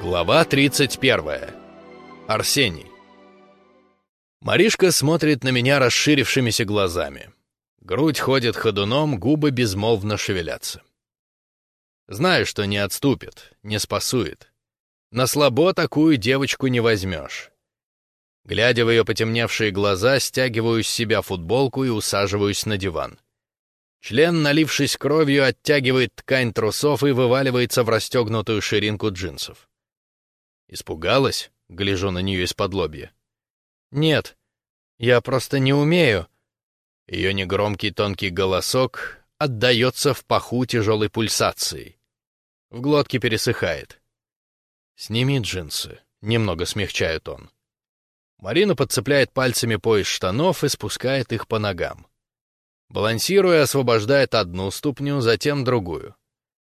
Глава 31. Арсений. Маришка смотрит на меня расширившимися глазами. Грудь ходит ходуном, губы безмолвно шевелятся. Знаю, что не отступит, не спасует. На слабо такую девочку не возьмешь. Глядя в ее потемневшие глаза, стягиваю с себя футболку и усаживаюсь на диван. Член, налившись кровью, оттягивает ткань трусов и вываливается в расстегнутую ширинку джинсов. Испугалась? Гляжу на нее из-под лобья. «Нет, я просто не умею». Ее негромкий тонкий голосок отдается в паху тяжелой пульсацией. В глотке пересыхает. «Сними джинсы», — немного смягчает он. Марина подцепляет пальцами пояс штанов и спускает их по ногам. Балансируя, освобождает одну ступню, затем другую.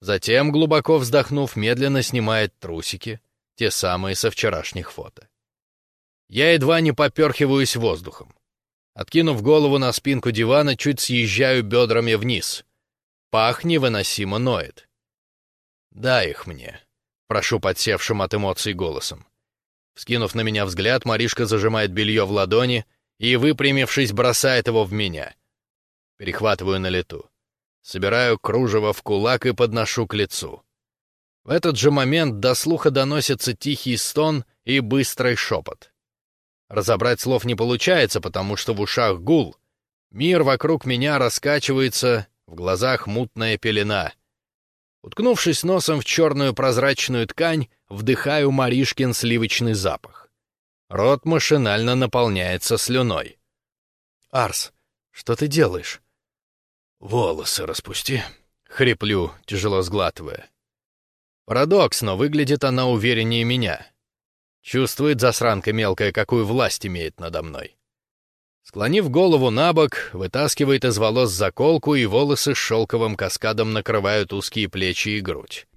Затем, глубоко вздохнув, медленно снимает трусики, те самые со вчерашних фото. Я едва не поперхиваюсь воздухом. Откинув голову на спинку дивана, чуть съезжаю бедрами вниз. Пах невыносимо ноет. «Дай их мне», — прошу подсевшим от эмоций голосом. Вскинув на меня взгляд, Маришка зажимает белье в ладони и, выпрямившись, бросает его в меня. Перехватываю на лету. Собираю кружево в кулак и подношу к лицу. В этот же момент до слуха доносится тихий стон и быстрый шепот. Разобрать слов не получается, потому что в ушах гул. Мир вокруг меня раскачивается, в глазах мутная пелена. Уткнувшись носом в черную прозрачную ткань, вдыхаю Маришкин сливочный запах. Рот машинально наполняется слюной. «Арс, что ты делаешь?» «Волосы распусти», — хриплю, тяжело сглатывая. Парадокс, но выглядит она увереннее меня. Чувствует засранка мелкая, какую власть имеет надо мной. Склонив голову на бок, вытаскивает из волос заколку, и волосы с шелковым каскадом накрывают узкие плечи и грудь.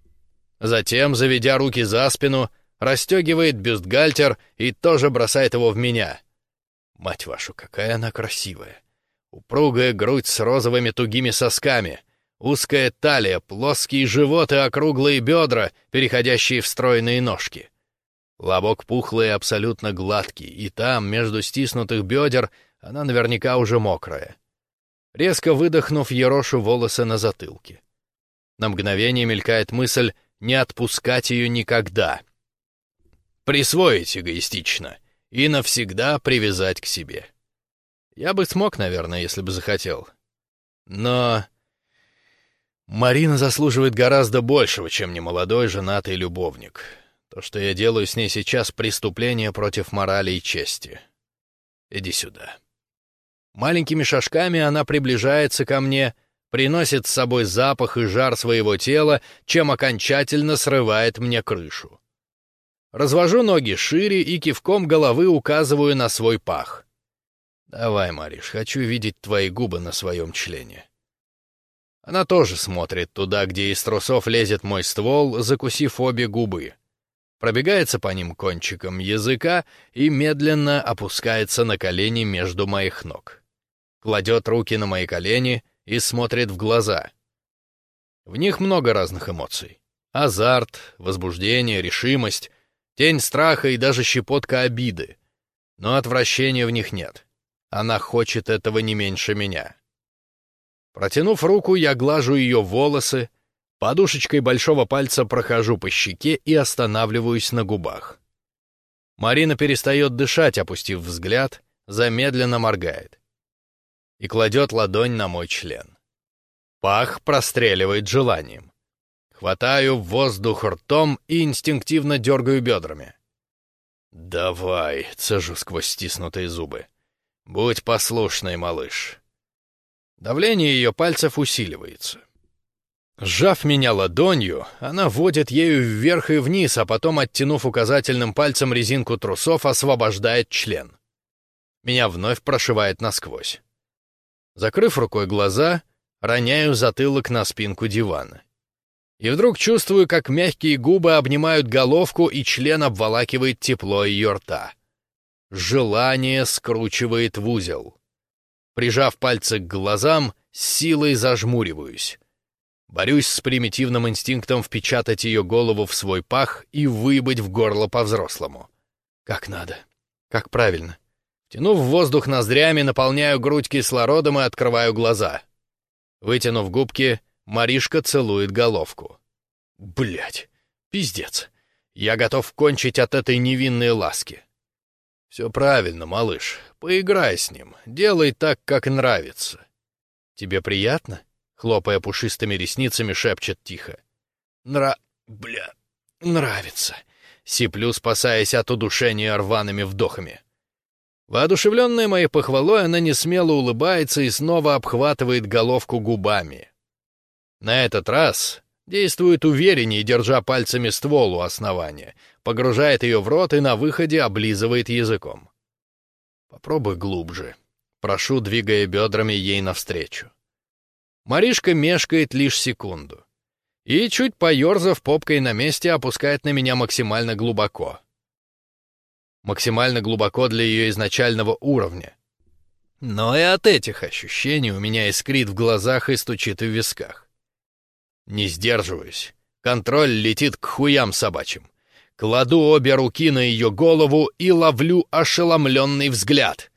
Затем, заведя руки за спину, расстегивает бюстгальтер и тоже бросает его в меня. Мать вашу, какая она красивая! Упругая грудь с розовыми тугими сосками, Узкая талия, плоские живот и округлые бедра, переходящие в стройные ножки. Лобок пухлый и абсолютно гладкий, и там, между стиснутых бедер, она наверняка уже мокрая. Резко выдохнув, ерошу волосы на затылке. На мгновение мелькает мысль не отпускать ее никогда. Присвоить эгоистично и навсегда привязать к себе. Я бы смог, наверное, если бы захотел. Но Марина заслуживает гораздо большего, чем немолодой женатый любовник. То, что я делаю с ней сейчас, преступление против морали и чести. Иди сюда. Маленькими шажками она приближается ко мне, приносит с собой запах и жар своего тела, чем окончательно срывает мне крышу. Развожу ноги шире и кивком головы указываю на свой пах. «Давай, Мариш, хочу видеть твои губы на своем члене». Она тоже смотрит туда, где из трусов лезет мой ствол, закусив обе губы. Пробегается по ним кончиком языка и медленно опускается на колени между моих ног. Кладет руки на мои колени и смотрит в глаза. В них много разных эмоций. Азарт, возбуждение, решимость, тень страха и даже щепотка обиды. Но отвращения в них нет. Она хочет этого не меньше меня. Протянув руку, я глажу ее волосы, подушечкой большого пальца прохожу по щеке и останавливаюсь на губах. Марина перестает дышать, опустив взгляд, замедленно моргает. И кладет ладонь на мой член. Пах простреливает желанием. Хватаю воздух ртом и инстинктивно дергаю бедрами. «Давай», — цежу сквозь стиснутые зубы. «Будь послушный, малыш. Давление ее пальцев усиливается. Сжав меня ладонью, она водит ею вверх и вниз, а потом, оттянув указательным пальцем резинку трусов, освобождает член. Меня вновь прошивает насквозь. Закрыв рукой глаза, роняю затылок на спинку дивана. И вдруг чувствую, как мягкие губы обнимают головку, и член обволакивает тепло ее рта. Желание скручивает в узел. Прижав пальцы к глазам, с силой зажмуриваюсь. Борюсь с примитивным инстинктом впечатать ее голову в свой пах и выбыть в горло по-взрослому. Как надо. Как правильно. Тянув воздух ноздрями, наполняю грудь кислородом и открываю глаза. Вытянув губки, Маришка целует головку. Блять, пиздец. Я готов кончить от этой невинной ласки. Все правильно, малыш. Поиграй с ним. Делай так, как нравится. Тебе приятно? Хлопая пушистыми ресницами, шепчет тихо. Нра... бля... нравится. Сиплю, спасаясь от удушения рваными вдохами. Воодушевленная моей похвалой, она не смело улыбается и снова обхватывает головку губами. На этот раз действует увереннее, держа пальцами ствол у основания, погружает ее в рот и на выходе облизывает языком. Попробуй глубже. Прошу, двигая бедрами ей навстречу. Маришка мешкает лишь секунду. И, чуть поерзав попкой на месте, опускает на меня максимально глубоко. Максимально глубоко для ее изначального уровня. Но и от этих ощущений у меня искрит в глазах и стучит в висках. Не сдерживаюсь. Контроль летит к хуям собачьим. Кладу обе руки на ее голову и ловлю ошеломленный взгляд.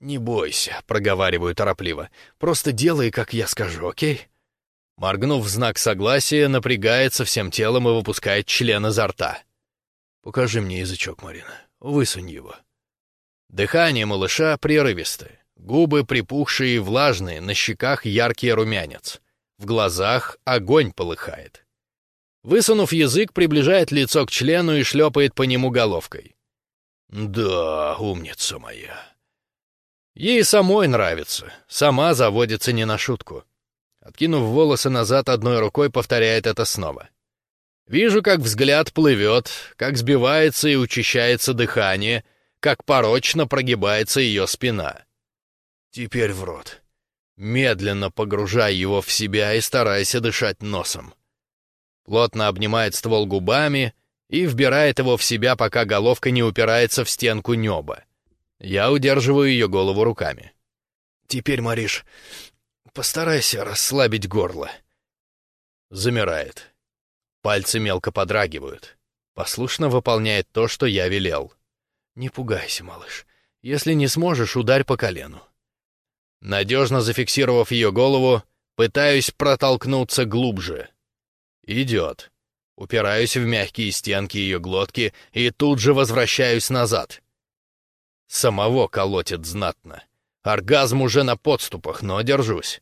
«Не бойся», — проговариваю торопливо. «Просто делай, как я скажу, окей?» Моргнув в знак согласия, напрягается всем телом и выпускает член изо рта. «Покажи мне язычок, Марина. Высунь его». Дыхание малыша прерывистое. Губы припухшие и влажные, на щеках яркий румянец. В глазах огонь полыхает. Высунув язык, приближает лицо к члену и шлепает по нему головкой. «Да, умница моя», Ей самой нравится, сама заводится не на шутку. Откинув волосы назад одной рукой, повторяет это снова. Вижу, как взгляд плывет, как сбивается и учащается дыхание, как порочно прогибается ее спина. Теперь в рот. Медленно погружай его в себя и старайся дышать носом. Плотно обнимает ствол губами и вбирает его в себя, пока головка не упирается в стенку неба. Я удерживаю ее голову руками. «Теперь, Мариш, постарайся расслабить горло». Замирает. Пальцы мелко подрагивают. Послушно выполняет то, что я велел. «Не пугайся, малыш. Если не сможешь, ударь по колену». Надежно зафиксировав ее голову, пытаюсь протолкнуться глубже. Идет. Упираюсь в мягкие стенки ее глотки и тут же возвращаюсь назад. Самого колотит знатно. Оргазм уже на подступах, но держусь.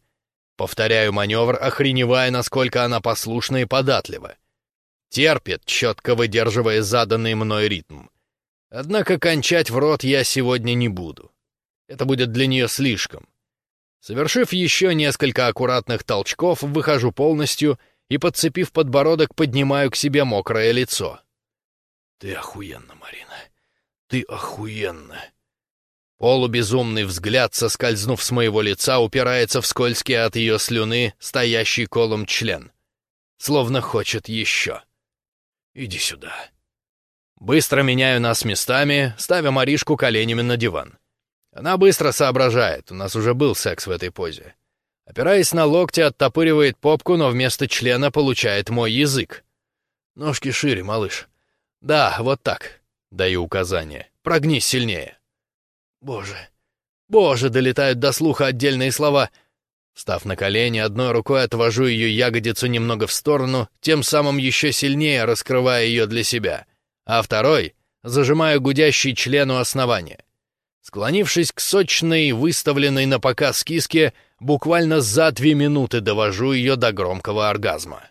Повторяю маневр, охреневая, насколько она послушна и податлива. Терпит, четко выдерживая заданный мной ритм. Однако кончать в рот я сегодня не буду. Это будет для нее слишком. Совершив еще несколько аккуратных толчков, выхожу полностью и, подцепив подбородок, поднимаю к себе мокрое лицо. «Ты охуенно, Марина. Ты охуенно!» Полубезумный взгляд, соскользнув с моего лица, упирается в скользкий от ее слюны стоящий колом член. Словно хочет еще. «Иди сюда». Быстро меняю нас местами, ставя Маришку коленями на диван. Она быстро соображает, у нас уже был секс в этой позе. Опираясь на локти, оттопыривает попку, но вместо члена получает мой язык. «Ножки шире, малыш». «Да, вот так», — даю указание. «Прогнись сильнее». Боже, боже, долетают до слуха отдельные слова. Став на колени, одной рукой отвожу ее ягодицу немного в сторону, тем самым еще сильнее раскрывая ее для себя, а второй зажимаю гудящий член у основания. Склонившись к сочной, выставленной на показ киске, буквально за две минуты довожу ее до громкого оргазма.